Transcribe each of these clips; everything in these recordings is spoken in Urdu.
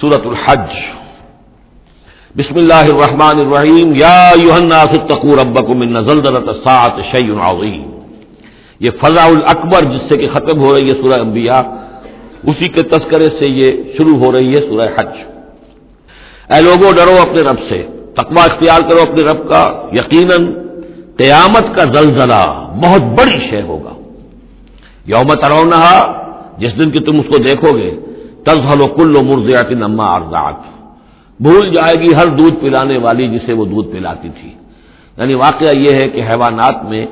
سورت الحج. بسم اللہ الرحمن الرحیم یا الناس اتقوا ربکم ان زلزلۃ الساعۃ شیء عظیم یہ فضا الاکبر جس سے کہ ختم ہو رہی ہے سورہ انبیاء، اسی کے تذکرے سے یہ شروع ہو رہی ہے سورہ حج. اے لوگوں، ڈرو اپنے رب سے. تقوا اختیار کرو اپنے رب کا. یقیناً قیامت کا زلزلہ بہت بڑی شے ہوگا. یوم ترونا جس دن کی تم اس کو دیکھو گے تزل و کل و مرزیات نما بھول جائے گی ہر دودھ پلانے والی جسے وہ دودھ پلاتی تھی. یعنی واقعہ یہ ہے کہ حیوانات میں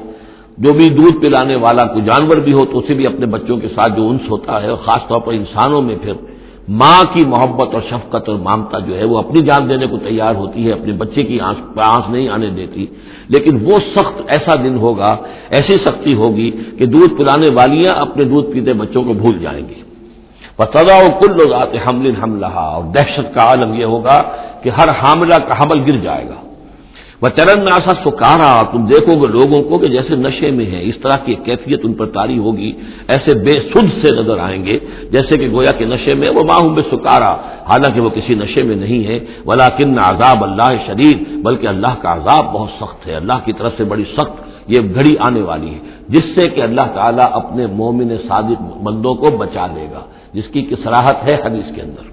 جو بھی دودھ پلانے والا کوئی جانور بھی ہو تو اسے بھی اپنے بچوں کے ساتھ جو انس ہوتا ہے اور خاص طور پر انسانوں میں پھر ماں کی محبت اور شفقت اور مامتا جو ہے وہ اپنی جان دینے کو تیار ہوتی ہے، اپنے بچے کی آنکھ آنکھ نہیں آنے دیتی۔ لیکن وہ سخت ایسا دن ہوگا، ایسی سختی ہوگی کہ دودھ پلانے والیاں اپنے دودھ پیتے بچوں کو بھول جائیں گی۔ سزا کل ذات حمل حملہ اور دہشت کا عالم یہ ہوگا کہ ہر حاملہ کا حمل گر جائے گا۔ وہ چرن میں ایسا سکارا تم دیکھو گے لوگوں کو کہ جیسے نشے میں ہے اس طرح کی کیفیت ان پر تاری ہوگی، ایسے بے سد سے نظر آئیں گے، جیسے کہ گویا کے نشے میں وہ ماہوں بے سکارا حالانکہ وہ کسی نشے میں نہیں ہے بلا کن عذاب اللہ شدید بلکہ اللہ کا عذاب بہت سخت ہے، اللہ کی طرف سے بڑی سخت یہ گھڑی آنے والی ہے، جس سے کہ اللہ تعالیٰ اپنے مومن صادق بندوں کو بچا لے گا۔ جس کی سراہت ہے حدیث کے اندر.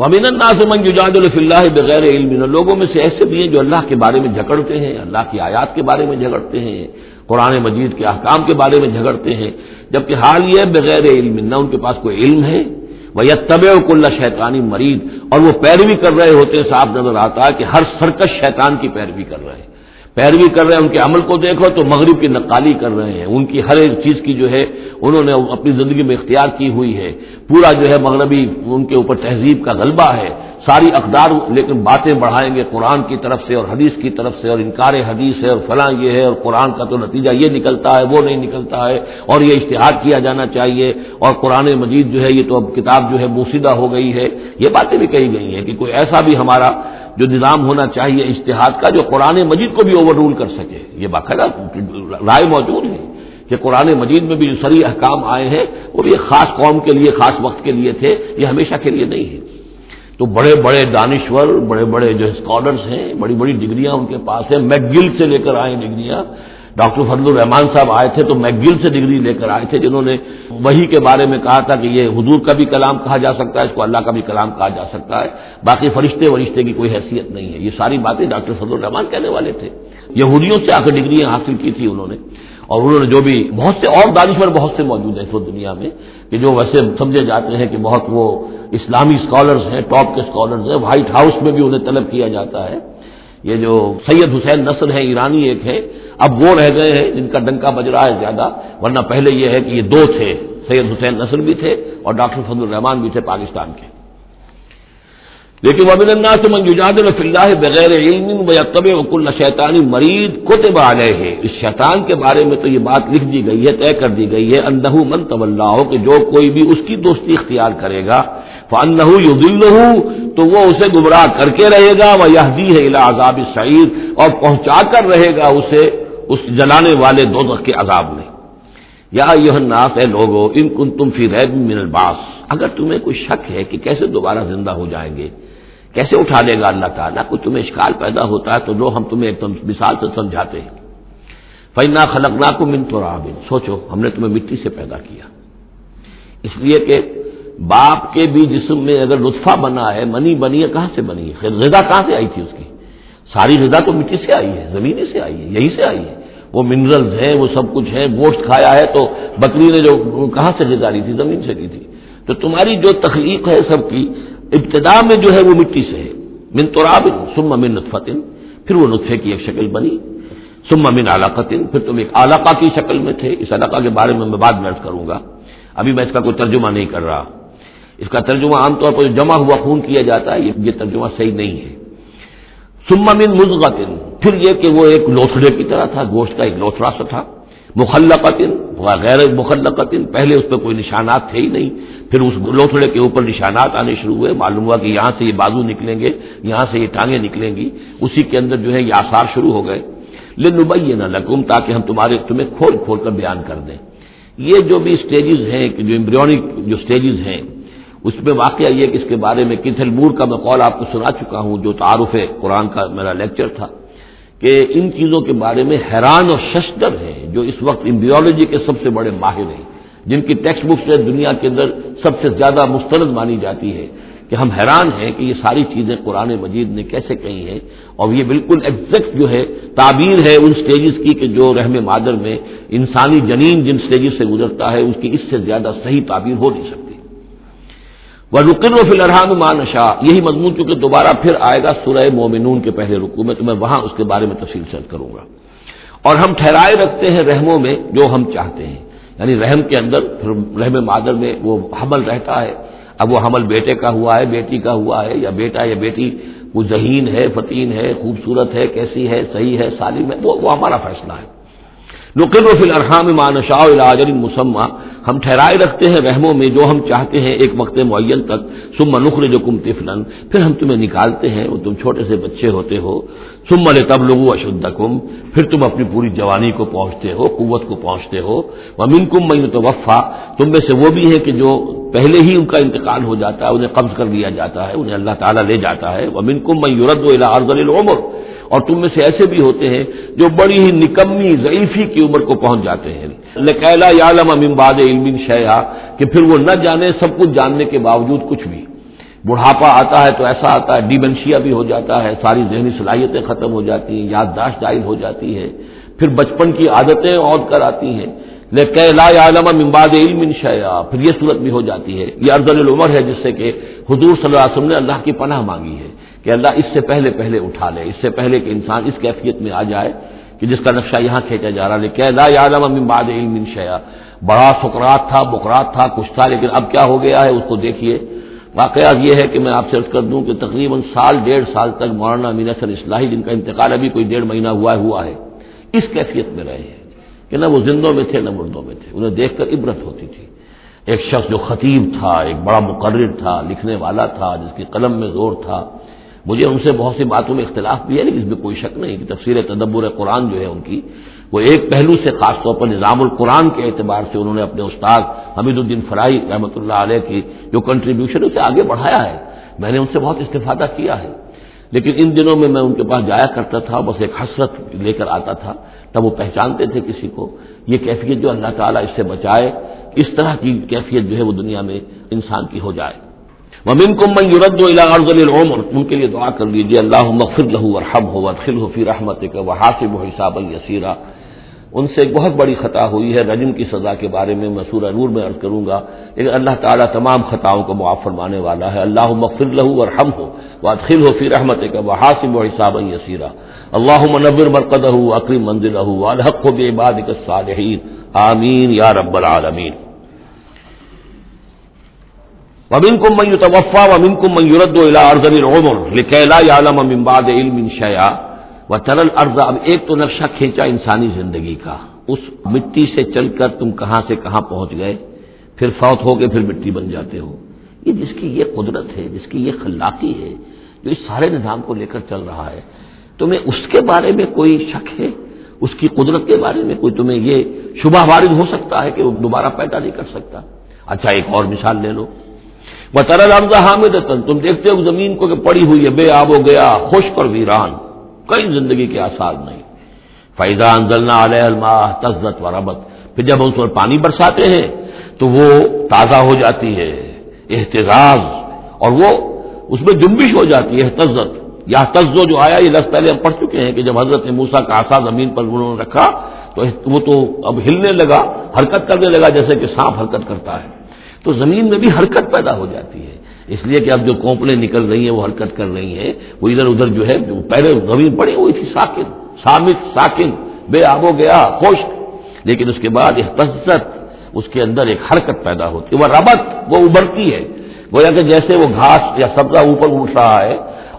ومین الناس من یجادل فی اللہ بغیر علم. لوگوں میں سے ایسے بھی ہیں جو اللہ کے بارے میں جھگڑتے ہیں، اللہ کی آیات کے بارے میں جھگڑتے ہیں، قرآن مجید کے احکام کے بارے میں جھگڑتے ہیں، جبکہ حال یہ بغیر علم نہ ان کے پاس کوئی علم ہے. وہ یا طب کل شیطانی مریض اور وہ پیروی کر رہے ہوتے ہیں، صاف نظر آتا ہے کہ ہر سرکش شیطان کی پیروی کر رہے ہیں. پیروی کر رہے ہیں، ان کے عمل کو دیکھو تو مغرب کی نقالی کر رہے ہیں۔ ان کی ہر ایک چیز کی جو ہے، انہوں نے اپنی زندگی میں اختیار کی ہوئی ہے۔ پورا جو ہے مغربی، ان کے اوپر تہذیب کا غلبہ ہے۔ ساری اقدار، لیکن باتیں بڑھائیں گے قرآن کی طرف سے اور حدیث کی طرف سے اور انکار حدیث ہے اور فلاں یہ ہے اور قرآن کا تو نتیجہ یہ نکلتا ہے، وہ نہیں نکلتا ہے اور یہ اشتہار کیا جانا چاہیے اور قرآن مجید جو ہے یہ تو اب کتاب جو ہے بوسیدہ ہو گئی ہے۔ یہ باتیں بھی کہی گئی ہیں کہ کوئی ایسا بھی ہمارا جو نظام ہونا چاہیے اشتہاد کا جو قرآن مجید کو بھی اوور رول کر سکے۔ یہ باقاعدہ رائے موجود ہے کہ قرآن مجید میں بھی جو سری احکام آئے ہیں، وہ بھی خاص قوم کے لیے، خاص وقت کے لیے تھے، یہ ہمیشہ کے لیے نہیں ہے۔ تو بڑے بڑے دانشور، بڑے بڑے جو اسکالرس ہیں، بڑی بڑی ڈگریاں ان کے پاس ہیں۔ میکگل سے لے کر آئے ڈگریاں۔ ڈاکٹر فضل الرحمان صاحب آئے تھے تو میکگل سے ڈگری لے کر آئے تھے، جنہوں نے وہی کے بارے میں کہا تھا کہ یہ حضور کا بھی کلام کہا جا سکتا ہے، اس کو اللہ کا بھی کلام کہا جا سکتا ہے۔ باقی فرشتے ورشتے کی کوئی حیثیت نہیں ہے۔ یہ ساری باتیں ڈاکٹر فضل الرحمان کہنے والے تھے۔ یہودیوں سے آ کر ڈگریاں حاصل کی تھی انہوں نے۔ اور انہوں نے جو بھی بہت سے اور دانشور بہت سے موجود ہیں اس وقت دنیا میں کہ جو ویسے سمجھے جاتے ہیں کہ بہت وہ اسلامی اسکالرز ہیں، ٹاپ کے اسکالرز ہیں، وائٹ ہاؤس میں بھی انہیں طلب کیا جاتا ہے۔ یہ جو سید حسین نصر ہے ایرانی ایک ہے اب وہ رہ گئے ہیں جن کا ڈنکا بج رہا ہے زیادہ، ورنہ پہلے یہ ہے کہ یہ دو تھے، سید حسین نصر بھی تھے اور ڈاکٹر فضل الرحمان بھی تھے پاکستان کے۔ لیکن وبن اللہ سے منجوجاد اللہ بغیر علم و طب وکل شیطانی مریض کوتب آ گئے ہیں اس شیطان کے بارے میں تو یہ بات لکھ دی گئی ہے، طے کر دی گئی ہے اندہ من طب ہو کہ جو کوئی بھی اس کی دوستی اختیار کرے گا فن یو تو وہ اسے گمراہ کر کے رہے گا وہ یہ دی ہے عذاب سعید اور پہنچا کر رہے گا اسے اس جلانے والے دو کے عذاب میں۔ یا یہ ناف ہے لوگو، ان کن تم فی ریب من الباس۔ اگر تمہیں کوئی شک ہے کہ کیسے دوبارہ زندہ ہو جائیں گے، کیسے اٹھا لے گا اللہ تعالیٰ کو تمہیں اشکال پیدا ہوتا ہے، تو لو ہم تمہیں ایک مثال سے سمجھاتے ہیں۔ فینا خلق نا کو من تو سوچو، ہم نے تمہیں مٹی سے پیدا کیا۔ اس لیے کہ باپ کے بھی جسم میں اگر لطفہ بنا ہے، منی بنی ہے، کہاں سے بنی ہے؟ غذا کہاں سے آئی تھی اس کی؟ ساری غذا تو مٹی سے آئی ہے زمین سے آئی ہے، یہی سے آئی ہے۔ وہ منرلز ہیں، وہ سب کچھ ہے گوشت کھایا ہے تو بکری نے جو کہاں سے غذا لی تھی؟ زمین سے لی تھی۔ تو تمہاری جو تخلیق ہے سب کی، ابتدا میں جو ہے وہ مٹی سے ہے۔ من تو سم من نطفتن، پھر وہ نطفے کی ایک شکل بنی۔ سم من علاقتن، پھر تم ایک علاقہ کی شکل میں تھے۔ اس علاقہ کے بارے میں میں بعد میں کروں گا۔ ابھی میں اس کا کوئی ترجمہ نہیں کر رہا۔ اس کا ترجمہ عام طور پر جمع ہوا خون کیا جاتا ہے، یہ ترجمہ صحیح نہیں ہے۔ سما من مزغتن پھر یہ کہ وہ ایک لوتھڑے کی طرح تھا، گوشت کا ایک لوتھڑا سا تھا۔ مخلقتن غیر مخلقتن، پہلے اس پہ کوئی نشانات تھے ہی نہیں۔ پھر اس لوتھڑے کے اوپر نشانات آنے شروع ہوئے۔ معلوم ہوا کہ یہاں سے یہ بازو نکلیں گے، یہاں سے یہ ٹانگیں نکلیں گی۔ اسی کے اندر جو ہے یہ آثار شروع ہو گئے۔ لنبئی نہ لکم، تاکہ ہم تمہارے تمہیں کھول کھول کر بیان کر دیں۔ یہ جو بھی اسٹیجز ہیں، جو امبریونک جو اسٹیجز ہیں اس میں واقعہ یہ کہ اس کے بارے میں کتھل مور کا میں قول آپ کو سنا چکا ہوں، جو تعارف قرآن کا میرا لیکچر تھا، کہ ان چیزوں کے بارے میں حیران اور ششدر ہیں، جو اس وقت امبیولوجی کے سب سے بڑے ماہر ہیں، جن کی ٹیکسٹ بکس دنیا کے اندر سب سے زیادہ مسترد مانی جاتی ہے، کہ ہم حیران ہیں کہ یہ ساری چیزیں قرآن مجید نے کیسے کہی ہیں، اور یہ بالکل ایگزیکٹ جو ہے تعبیر ہے ان سٹیجز کی کہ جو رحم مادر میں انسانی جنین جن سٹیجز سے گزرتا ہے، اس کی اس سے زیادہ صحیح تعبیر ہو نہیں سکتی۔ وہ رکن و فی الرحان مان شاہ یہی مضمون چونکہ دوبارہ پھر آئے گا سورہ مومنون کے پہلے رکو میں، تو میں وہاں اس کے بارے میں تفصیل سرد کروں گا۔ اور ہم ٹھہرائے رکھتے ہیں رحموں میں جو ہم چاہتے ہیں۔ یعنی رحم کے اندر، پھر رحم مادر میں وہ حمل رہتا ہے۔ اب وہ حمل بیٹے کا ہوا ہے، بیٹی کا ہوا ہے، یا بیٹا یا بیٹی، وہ ذہین ہے فتین ہے، خوبصورت ہے، کیسی ہے، صحیح ہے، سالم ہے، وہ ہمارا فیصلہ ہے۔ نقل و فی الرحام مان مسمہ ہم ٹھہرائے رکھتے ہیں رحموں میں جو ہم چاہتے ہیں ایک وقت معین تک۔ سم نخر جو کم تفلن پھر ہم تمہیں نکالتے ہیں وہ تم چھوٹے سے بچے ہوتے ہو۔ سم ملے تب لوگو اشد پھر تم اپنی پوری جوانی کو پہنچتے ہو، قوت کو پہنچتے ہو۔ ومن کم میں تو وفا تم میں سے وہ بھی ہے کہ جو پہلے ہی ان کا انتقال ہو جاتا ہے، انہیں قبض کر لیا جاتا ہے، انہیں اللہ تعالیٰ لے جاتا ہے۔ ومن کم میں یورد و العمر اور تم میں سے ایسے بھی ہوتے ہیں جو بڑی ہی نکمی، ضعیفی کی عمر کو پہنچ جاتے ہیں۔ لکیلا یالم امباد علم شیا کہ پھر وہ نہ جانے سب کچھ جاننے کے باوجود کچھ بھی۔ بڑھاپا آتا ہے تو ایسا آتا ہے، ڈیمنشیا بھی ہو جاتا ہے، ساری ذہنی صلاحیتیں ختم ہو جاتی ہیں، یادداشت دائر ہو جاتی ہے۔ پھر بچپن کی عادتیں عود کر آتی ہیں۔ لا عالم امباد علم شیا پھر یہ صورت بھی ہو جاتی ہے۔ یہ ارزل العمر ہے، جس سے کہ حضور صلی اللہ علیہ وسلم نے اللہ کی پناہ مانگی ہے۔ کہ اللہ اس سے پہلے پہلے اٹھا لے، اس سے پہلے کہ انسان اس کیفیت میں آ جائے کہ جس کا نقشہ یہاں کھینچا جا رہا ہے۔ لا عالم امباد علم شیا بڑا فکرات تھا، بکرات تھا، کچھ تھا، لیکن اب کیا ہو گیا ہے؟ اس کو دیکھیے۔ واقعات یہ ہے کہ میں آپ سے عرض کر دوں کہ تقریباً سال، ڈیڑھ سال تک مولانا امین حسن اصلاحی جن کا انتقال ابھی کوئی ڈیڑھ مہینہ ہوا ہوا ہے۔ اس کیفیت میں رہے ہیں کہ نہ وہ زندوں میں تھے، نہ مردوں میں تھے۔ انہیں دیکھ کر عبرت ہوتی تھی۔ ایک شخص جو خطیب تھا، ایک بڑا مقرر تھا، لکھنے والا تھا، جس کی قلم میں زور تھا۔ مجھے ان سے بہت سی باتوں میں اختلاف بھی ہے، لیکن اس میں کوئی شک نہیں کہ تفصیل تدبر قرآن جو ہے ان کی، وہ ایک پہلو سے خاص طور پر نظام القرآن کے اعتبار سے انہوں نے اپنے استاد حمید الدین فرائی رحمۃ اللہ علیہ کی جو کنٹریبیوشن اسے آگے بڑھایا ہے، میں نے ان سے بہت استفادہ کیا ہے۔ لیکن ان دنوں میں میں ان کے پاس جایا کرتا تھا، بس ایک حسرت لے کر آتا تھا، تب وہ پہچانتے تھے کسی کو۔ یہ کیفیت جو اللہ تعالیٰ اس سے بچائے، اس طرح کی کیفیت جو ہے وہ دنیا میں انسان کی ہو جائے۔ ومن کو من یورد العمر، ان کے لیے دعا کر لیجیے اللہ مغفر لہو ورحم ہو ورخل ہو فی رحمت کا وہ حاصب و حساب السیرہ ان سے ایک بہت بڑی خطا ہوئی ہے، رجم کی سزا کے بارے میں میں سورہ نور میں عرض کروں گا۔ لیکن اللہ تعالیٰ تمام خطاؤں کو معاف فرمانے والا ہے۔ اللہ مغفر لہو ورحم ہو وادخل ہو فی رحمت کا وہ حاصب و حساب السیرہ اللہ منور مرکز ہو اقری منزل ہو الحق ہو بے باد صالحین آمین یا رب العالمین۔ ومن کو من توفا ومن کو من یورد ارض العمر لکیلا یعلم من بعد علم شیا و ترل ارض اب ایک تو نقشہ کھینچا انسانی زندگی کا۔ اس مٹی سے چل کر تم کہاں سے کہاں پہنچ گئے؟ پھر فوت ہو کے پھر مٹی بن جاتے ہو۔ یہ جس کی یہ قدرت ہے، جس کی یہ خلاقی ہے، جو اس سارے نظام کو لے کر چل رہا ہے، تمہیں اس کے بارے میں کوئی شک ہے؟ اس کی قدرت کے بارے میں کوئی تمہیں یہ شبہ وارد ہو سکتا ہے کہ وہ دوبارہ پیدا نہیں کر سکتا؟ اچھا ایک اور مثال لے لو۔ وہ ترل حامد تم دیکھتے ہو زمین کو کہ پڑی ہوئی ہے، بے آب ہو گیا، خشک اور ویران۔ کئی زندگی کے آسار نہیں۔ فیضا انزلنا علیہ الماء تزت و ربت پھر جب ہم اس پر پانی برساتے ہیں، تو وہ تازہ ہو جاتی ہے احتجاج اور وہ اس میں جنبش ہو جاتی ہے تزت یا تزو جو آیا، یہ لفظ پہلے ہم پڑھ چکے ہیں کہ جب حضرت موسا کا آسا زمین پر انہوں نے رکھا، تو وہ تو اب ہلنے لگا، حرکت کرنے لگا، جیسے کہ سانپ حرکت کرتا ہے۔ تو زمین میں بھی حرکت پیدا ہو جاتی ہے۔ اس لیے کہ اب جو کوپلیں نکل رہی ہیں، وہ حرکت کر رہی ہیں۔ وہ ادھر ادھر جو ہے پہلے زمین پڑی ہوئی تھی، ساکن سامت ساکن، بے آب و گیا خوش لیکن اس کے بعد احتجت اس کے اندر ایک حرکت پیدا ہوتی۔ ہے وہ ربت وہ ابھرتی ہے۔ گویا کہ جیسے وہ گھاس یا سبزہ اوپر اٹھ رہا ہے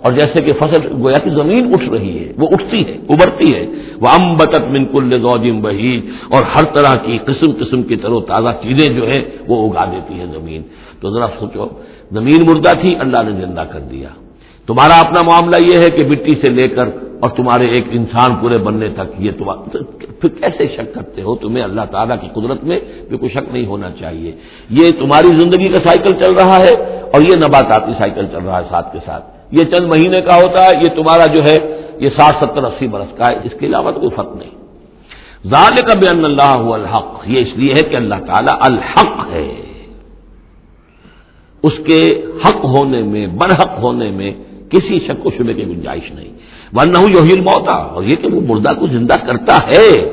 اور جیسے کہ فصل گویا کہ زمین اٹھ رہی ہے، وہ اٹھتی ہے ابھرتی ہے۔ وہ ام بتت منکل زوجم بہی اور ہر طرح کی قسم قسم کی طرح تازہ چیزیں جو ہیں، وہ اگا دیتی ہے زمین۔ تو ذرا سوچو، زمین مردہ تھی، اللہ نے زندہ کر دیا۔ تمہارا اپنا معاملہ یہ ہے کہ مٹی سے لے کر اور تمہارے ایک انسان پورے بننے تک یہ پھر کیسے شک کرتے ہو؟ تمہیں اللہ تعالیٰ کی قدرت میں بھی کوئی شک نہیں ہونا چاہیے۔ یہ تمہاری زندگی کا سائیکل چل رہا ہے اور یہ نباتاتی سائیکل چل رہا ہے ساتھ کے ساتھ۔ یہ چند مہینے کا ہوتا ہے، یہ تمہارا جو ہے، یہ ساٹھ ستر اسی برس کا ہے۔ اس کے علاوہ تو کوئی فرق نہیں۔ ظال کا بے اللہ الحق۔ یہ اس لیے ہے کہ اللہ تعالیٰ الحق ہے۔ اس کے حق ہونے میں، برحق ہونے میں کسی شک و شبے کی گنجائش نہیں۔ ورنہ یوہیل موتا اور یہ کہ وہ مردہ کو زندہ کرتا ہے۔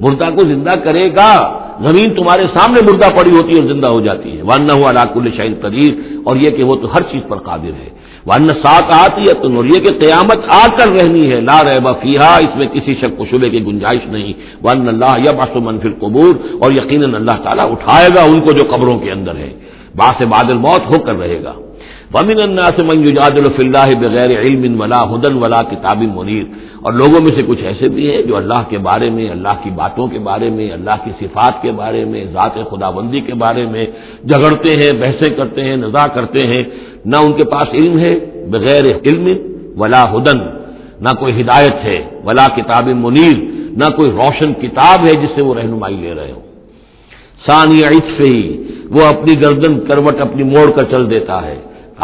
مردہ کو زندہ کرے گا۔ زمین تمہارے سامنے مردہ پڑی ہوتی ہے اور زندہ ہو جاتی ہے۔ ورنہ ہوا علاق الشعین قدیر اور یہ کہ وہ تو ہر چیز پر قادر ہے۔ ورنہ سات آتی ہے تو یہ کہ قیامت آ کر رہنی ہے۔ لا رہ بفیہ اس میں کسی شک و شبے کی گنجائش نہیں۔ ورن اللہ یا بس منفر قبور اور یقیناً اللہ تعالیٰ اٹھائے گا ان کو جو قبروں کے اندر ہے۔ باس بادل موت ہو کر رہے گا۔ ومن الناس من يجادل في الله بغیر علم ولا هدى ولا کتاب منیر اور لوگوں میں سے کچھ ایسے بھی ہیں جو اللہ کے بارے میں، اللہ کی باتوں کے بارے میں، اللہ کی صفات کے بارے میں، ذات خدا بندی کے بارے میں جھگڑتے ہیں، بحثیں کرتے ہیں نزا کرتے ہیں۔ نہ ان کے پاس علم ہے بغیر علم ولا ہدن، نہ کوئی ہدایت ہے ولا کتاب منیر، نہ کوئی روشن کتاب ہے جس سے وہ رہنمائی لے رہے ہوں۔ ثانی عطف ہی وہ اپنی گردن کروٹ اپنی موڑ کر چل دیتا ہے۔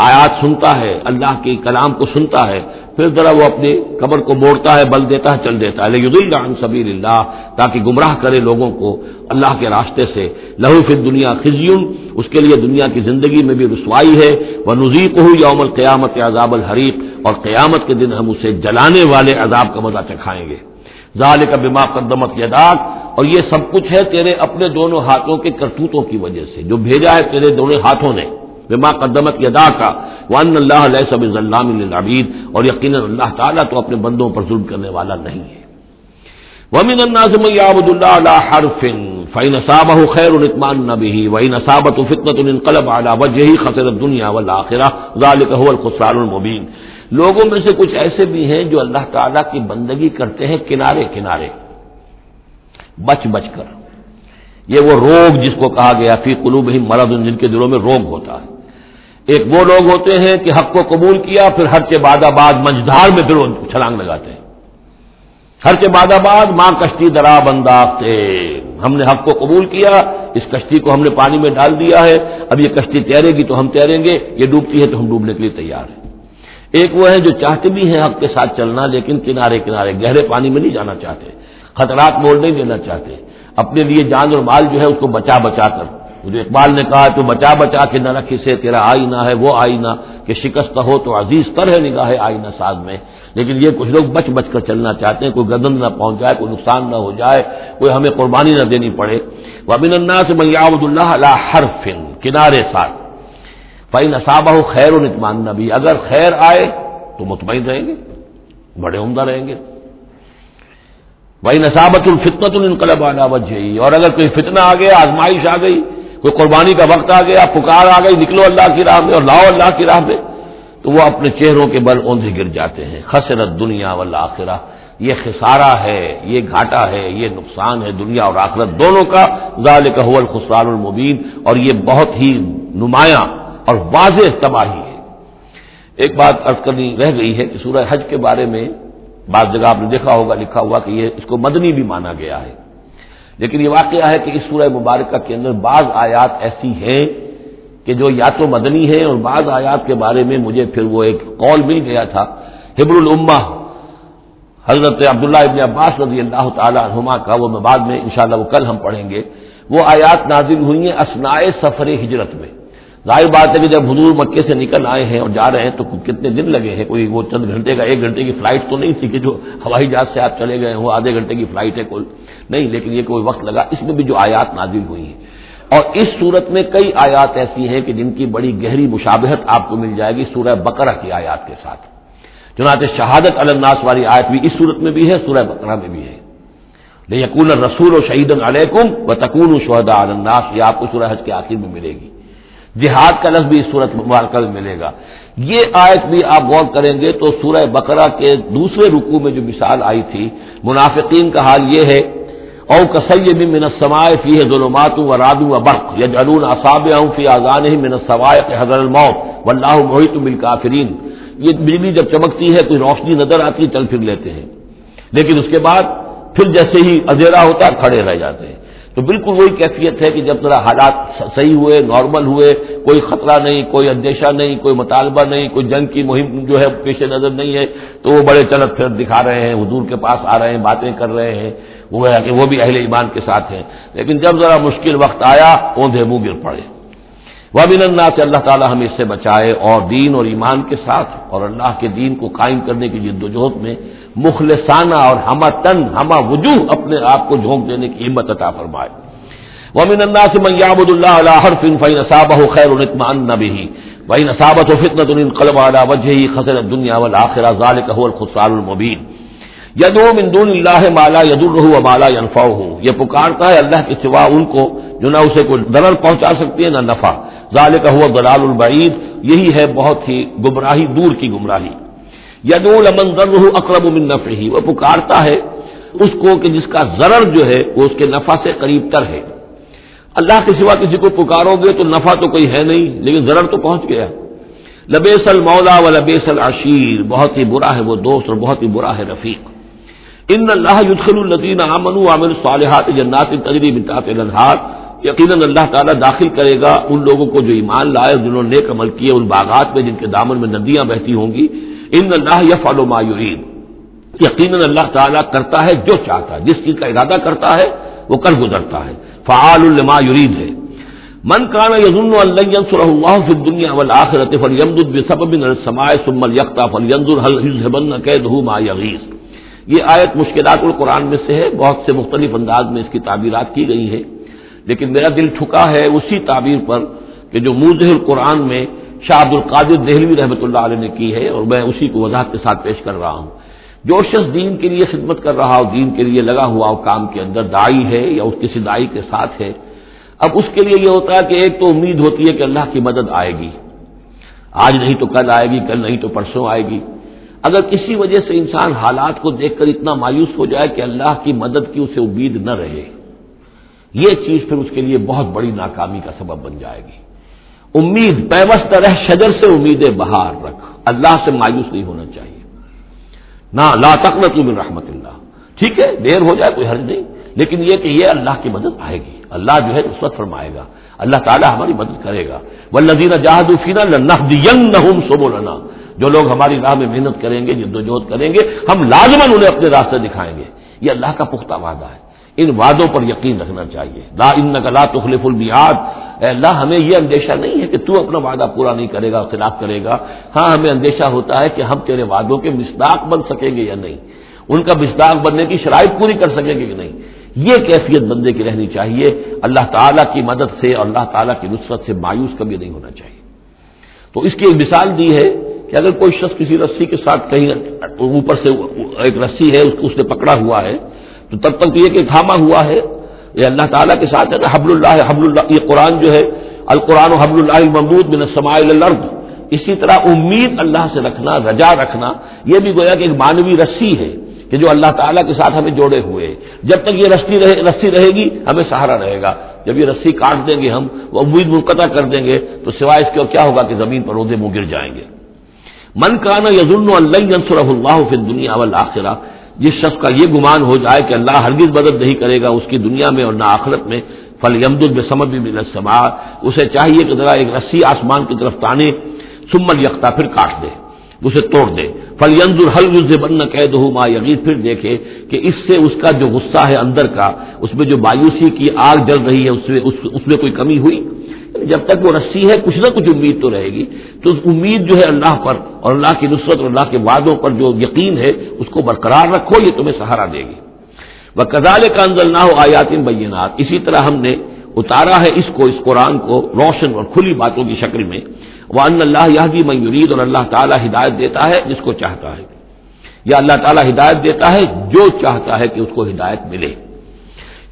آیات سنتا ہے، اللہ کے کلام کو سنتا ہے، پھر ذرا وہ اپنی قبر کو موڑتا ہے، بل دیتا ہے، چل دیتا ہے۔ لیکن عن سبیل اللہ تاکہ گمراہ کرے لوگوں کو اللہ کے راستے سے۔ لہو پھر دنیا خزیون، اس کے لیے دنیا کی زندگی میں بھی رسوائی ہے۔ وہ نزیق ہو یوم القیامت عذاب الحریق، اور قیامت کے دن ہم اسے جلانے والے عذاب کا مزہ چکھائیں گے۔ ظال کا بما قدمت یداک، اور یہ سب کچھ ہے تیرے اپنے دونوں ہاتھوں کے کرتوتوں کی وجہ سے۔ جو بھیجا ہے تیرے دونوں ہاتھوں نے۔ بما قدمت یدا کا ون اللہ علیہ سب ضلام العبید اور یقیناً اللہ تعالیٰ تو اپنے بندوں پر ظلم کرنے والا نہیں ہے۔ ومن الناس من يعبد الله على حرف فإن أصابه خير اطمأن به، وإن أصابته فتنة انقلب على وجهه خسر الدنيا والآخرة، ذلك هو الخسران المبين۔ لوگوں میں سے کچھ ایسے بھی ہیں جو اللہ تعالیٰ کی بندگی کرتے ہیں کنارے کنارے، بچ بچ کر۔ یہ وہ روگ جس کو کہا گیا، فی قلوب ہی مرد جن کے دلوں میں روگ ہوتا ہے۔ ایک وہ لوگ ہوتے ہیں کہ حق کو قبول کیا، پھر ہر کے بعد آباد منجدار میں پھر چھلانگ لگاتے ہیں۔ ہر کے بعد آباد ماں کشتی درا بنداختے ہم نے حق کو قبول کیا، اس کشتی کو ہم نے پانی میں ڈال دیا ہے۔ اب یہ کشتی تیرے گی تو ہم تیریں گے، یہ ڈوبتی ہے تو ہم ڈوبنے کے لیے تیار ہیں۔ ایک وہ ہے جو چاہتے بھی ہیں حق کے ساتھ چلنا، لیکن کنارے کنارے گہرے پانی میں نہیں جانا چاہتے۔ خطرات مول نہیں دینا چاہتے۔ اپنے لیے جان اور مال جو ہے اس کو بچا بچا کر۔ جو اقبال نے کہا تو بچا بچا کے نہ رکھی سے تیرا آئینہ ہے، وہ آئینہ کہ شکست ہو تو عزیز تر ہے نگاہ آئینہ ساز میں۔ لیکن یہ کچھ لوگ بچ بچ کر چلنا چاہتے ہیں، کوئی گدن نہ پہنچ جائے کوئی نقصان نہ ہو جائے، کوئی ہمیں قربانی نہ دینی پڑے۔ وہ ابن اللہ سے میابد اللہ اللہ ہر فن کنارے ساتھ۔ فی نصابہ خیر و نتمان نبی اگر خیر آئے تو مطمئن رہیں گے، بڑے عمدہ رہیں گے۔ بھائی نصابت الفتنت النقلب آنا وجہ اور اگر کوئی فتنہ آ گیا، آزمائش آ گئی کوئی قربانی کا وقت آ گیا، پکار آ گئی، نکلو اللہ کی راہ میں اور لاؤ اللہ کی راہ میں، تو وہ اپنے چہروں کے بل اوندھے گر جاتے ہیں۔ خسرت دنیا والا یہ خسارہ ہے، یہ گھاٹا ہے، یہ نقصان ہے دنیا اور آخرت دونوں کا۔ ظال قحول خسران المبین۔ اور یہ بہت ہی نمایاں اور واضح تباہی ہے۔ ایک بات ارد کرنی رہ گئی ہے کہ سورہ حج کے بارے میں بعض جگہ آپ نے دیکھا ہوگا، لکھا ہوا کہ یہ اس کو مدنی بھی مانا گیا ہے۔ لیکن یہ واقعہ ہے کہ اس سورہ مبارکہ کے اندر بعض آیات ایسی ہیں کہ جو یا تو مدنی ہیں اور بعض آیات کے بارے میں مجھے پھر وہ ایک قول مل گیا تھا۔ ہبر الامہ، حضرت عبداللہ ابن عباس رضی اللہ تعالی عنہما کا وہ میں بعد میں انشاءاللہ وہ کل ہم پڑھیں گے۔ وہ آیات نازل ہوئی ہیں اسنائے سفر ہجرت میں۔ ظاہر بات ہے کہ جب حضور مکے سے نکل آئے ہیں اور جا رہے ہیں تو کتنے دن لگے ہیں؟ کوئی وہ چند گھنٹے کا ایک گھنٹے کی فلائٹ تو نہیں تھی کہ جو ہوائی جہاز سے آپ چلے گئے وہ آدھے گھنٹے کی فلائٹ ہے کوئی۔ نہیں، لیکن یہ کوئی وقت لگا۔ اس میں بھی جو آیات نازل ہوئی ہیں۔ اور اس صورت میں کئی آیات ایسی ہیں کہ جن کی بڑی گہری مشابہت آپ کو مل جائے گی سورہ بقرہ کی آیات کے ساتھ۔ چنانچہ شہادت الناس والی آیت بھی اس صورت میں بھی ہے، سورہ بقرہ میں بھی ہے۔ یقون رسول و شہید علیکم و تکون شہدا الناس، یہ آپ کو سورہ حج کے آخر میں ملے گی۔ جہاد کا لفظ بھی اس صورت مبارکہ میں ملے گا۔ یہ آیت بھی آپ غور کریں گے تو سورہ بقرہ کے دوسرے رکوع میں جو مثال آئی تھی، منافقین کا حال یہ ہے، او کسئی بھی من سمائے فی ہے ظلمات و راد و برق یا جلون اصاب فی آزان ہی من سوائے حضر الموت و اللہ محیط بالکافرین۔ یہ بجلی جب چمکتی ہے کوئی روشنی نظر آتی ہے، چل پھر لیتے ہیں۔ لیکن اس کے بعد پھر جیسے ہی اندھیرا ہوتا ہے، کھڑے رہ جاتے ہیں۔ تو بالکل وہی کیفیت ہے کہ جب ذرا حالات صحیح ہوئے نارمل ہوئے، کوئی خطرہ نہیں، کوئی اندیشہ نہیں، کوئی مطالبہ نہیں، کوئی جنگ کی مہم جو ہے پیش نظر نہیں ہے، تو وہ بڑے چلت پھر دکھا رہے ہیں، حضور کے پاس آ رہے ہیں، باتیں کر رہے ہیں، وہ ہے کہ وہ بھی اہل ایمان کے ساتھ ہیں۔ لیکن جب ذرا مشکل وقت آیا، اوندھے منہ گر پڑے۔ وہ بھی ننا سے اللہ تعالیٰ ہمیں اس سے بچائے اور دین اور ایمان کے ساتھ اور اللہ کے دین کو قائم کرنے کی جد و جہد میں مخلصانہ اور ہما تن ہما وجوہ اپنے آپ کو جھونک دینے کی ہمت عطا فرمائے۔ ومن اللہ سے میابد اللہ علیہ ہر فن فعین صاب خیر الطمان نبی وہی نصابت و فتنت القلب علی وجہ خسر دنیا والآخرہ ذالک هو الخسران المبین یدو من دون اللہ مالا ید الرح و مالا ینفا یہ پکارتا ہے اللہ کے سوا ان کو جو نہ اسے کوئی درل پہنچا سکتی ہے، نہ نفع. ذالک هو دلال البعید. یہی ہے بہت ہی گمراہی، دور کی گمراہی. یدول امن ذر اقرب من نفعه وہ پکارتا ہے اس کو کہ جس کا ضرر جو ہے، وہ اس کے نفع سے قریب تر ہے. اللہ کے سوا کسی کو پکارو گے تو نفع تو کوئی ہے نہیں، لیکن ضرر تو پہنچ گیا. لبیس المولا و لبیس العشیر. بہت ہی برا ہے وہ دوست اور بہت ہی برا ہے رفیق. ان اللہ یدخل الدین امن عامر صالحات جنات تجریب الحاط یقیناً اللہ تعالیٰ داخل کرے گا ان لوگوں کو جو ایمان لائے، جنہوں نے نیک عمل کیے، ان باغات میں جن کے دامن میں ندیاں بہتی ہوں گی۔ ان اللہ یا فالو مایورین یقیناً اللہ تعالیٰ کرتا ہے جو چاہتا ہے، جس چیز کا ارادہ کرتا ہے، وہ کر گزرتا ہے۔ فعال الما یرید ہے۔ من کانا یزن اللہ اللہ فی دنیا والآخرت فلیمدد بسبب السماء ثم یکتا فلیندر حل یذهبن کیدہ ما یغیظ۔ یہ آیت مشکلات القرآن میں سے ہے، بہت سے مختلف انداز میں اس کی تعبیرات کی گئی ہیں۔ لیکن میرا دل ٹھکا ہے اسی تعبیر پر کہ جو موزہ القرآن میں شاہ عبد القادر دہلوی رحمۃ اللہ علیہ نے کی ہے، اور میں اسی کو وضاحت کے ساتھ پیش کر رہا ہوں۔ جو شخص دین کے لیے خدمت کر رہا ہو دین کے لیے لگا ہوا ہو کام کے اندر دائی ہے یا اس کسی دائی کے ساتھ ہے، اب اس کے لیے یہ ہوتا ہے کہ ایک تو امید ہوتی ہے کہ اللہ کی مدد آئے گی۔ آج نہیں تو کل آئے گی، کل نہیں تو پرسوں آئے گی۔ اگر کسی وجہ سے انسان حالات کو دیکھ کر اتنا مایوس ہو جائے کہ اللہ کی مدد کی اسے امید نہ رہے، یہ چیز پھر اس کے لیے بہت بڑی ناکامی کا سبب بن جائے گی۔ امید پیوست رہ شجر سے امید بہار رکھ، اللہ سے مایوس نہیں ہونا چاہیے۔ نہ لا تقنت من رحمت اللہ۔ ٹھیک ہے، دیر ہو جائے، کوئی حرج نہیں، لیکن یہ کہ یہ اللہ کی مدد آئے گی۔ اللہ جو ہے اس وقت فرمائے گا۔ اللہ تعالیٰ ہماری مدد کرے گا۔ وہ لذیذ جہاد نہ جو لوگ ہماری راہ میں محنت کریں گے، جد و کریں گے، ہم لازمن انہیں اپنے راستے دکھائیں گے۔ یہ اللہ کا پختہ وعدہ ہے۔ ان وعدوں پر یقین رکھنا چاہیے۔ لا ان لا تخلف المیاد اے اللہ، ہمیں یہ اندیشہ نہیں ہے کہ تو اپنا وعدہ پورا نہیں کرے گا خلاف کرے گا۔ ہاں ہمیں اندیشہ ہوتا ہے کہ ہم تیرے وعدوں کے مصداق بن سکیں گے یا نہیں۔ ان کا مصداق بننے کی شرائط پوری کر سکیں گے کہ نہیں۔ یہ کیفیت بندے کی رہنی چاہیے۔ اللہ تعالیٰ کی مدد سے اور اللہ تعالیٰ کی نصرت سے مایوس کبھی نہیں ہونا چاہیے۔ تو اس کی ایک مثال دی ہے کہ اگر کوئی شخص کسی رسی کے ساتھ کہیں اوپر سے ایک رسی ہے، اس کو اس نے پکڑا ہوا ہے، تو تب تک یہ کہ تھاما ہوا ہے۔ یہ اللہ تعالیٰ کے ساتھ ہے نا، حبل اللہ حبل اللہ یہ قرآن جو ہے، القرآن و حبل اللہ محمود بن سماعل الرد اسی طرح امید اللہ سے رکھنا، رجا رکھنا، یہ بھی گویا کہ ایک مانوی رسی ہے کہ جو اللہ تعالیٰ کے ساتھ ہمیں جوڑے ہوئے جب تک یہ رسی رہے رسی رہے گی، ہمیں سہارا رہے گا۔ جب یہ رسی کاٹ دیں گے ہم، وہ امید منقطع کر دیں گے، تو سوائے اس کے کیا ہوگا کہ زمین پر عہدے منہ گر جائیں گے۔ من کانا یزن اللہ اللہ پھر دنیا والا جس شخص کا یہ گمان ہو جائے کہ اللہ ہرگز مدد نہیں کرے گا اس کی دنیا میں اور نہ آخرت میں فل یمد البسمد بھی ملت سما اسے چاہیے کہ ذرا ایک رسی آسمان کی طرف تانے سمل یکتا پھر کاٹ دے، اسے توڑ دے۔ فل یمد الحل بن قید ہو ما یقین پھر دیکھے کہ اس سے اس کا جو غصہ ہے اندر کا، اس میں جو مایوسی کی آگ جل رہی ہے، اس میں اس میں کوئی کمی ہوئی؟ جب تک وہ رسی ہے، کچھ نہ کچھ امید تو رہے گی۔ تو امید جو ہے اللہ پر اور اللہ کی نصرت اور اللہ کے وعدوں پر جو یقین ہے، اس کو برقرار رکھو، یہ تمہیں سہارا دے گی۔ وہ کزال کا نہ ہو آیات بینات اسی طرح ہم نے اتارا ہے اس کو، اس قرآن کو روشن اور کھلی باتوں کی شکل میں۔ وہ ان اللہ یادی میورید اور اللہ تعالیٰ ہدایت دیتا ہے جس کو چاہتا ہے۔ یا اللہ تعالیٰ ہدایت دیتا ہے جو چاہتا ہے کہ اس کو ہدایت ملے۔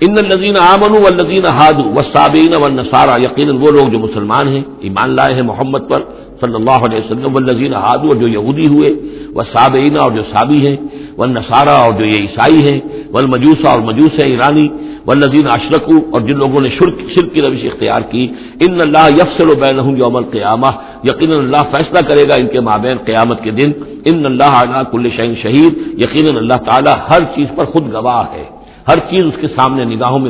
ان الزین آمن و الزین ہاد و صابین و نصارہ یقیناً وہ لوگ جو مسلمان ہیں، ایمان لائے ہیں محمد پر صلی اللہ علیہ وسلم و الزین ہاد اور جو یہودی ہوئے وہ صابئینہ اور جو صابی ہیں وہ نصارہ اور جو یہ عیسائی ہیں و المجوسا اور مجوس ہیں ایرانی و الزین اشرکو اور جن لوگوں نے شرک شرک کی روش اختیار کی، ان اللہ یفسل و بین یوم القیامہ، یقیناً اللہ فیصلہ کرے گا ان کے مابین قیامت کے دن، ان اللہ علیہ کل شعین شہید، یقیناً اللہ تعالیٰ ہر چیز پر خود گواہ ہے۔ ہر چیز اس کے سامنے نگاہوں میں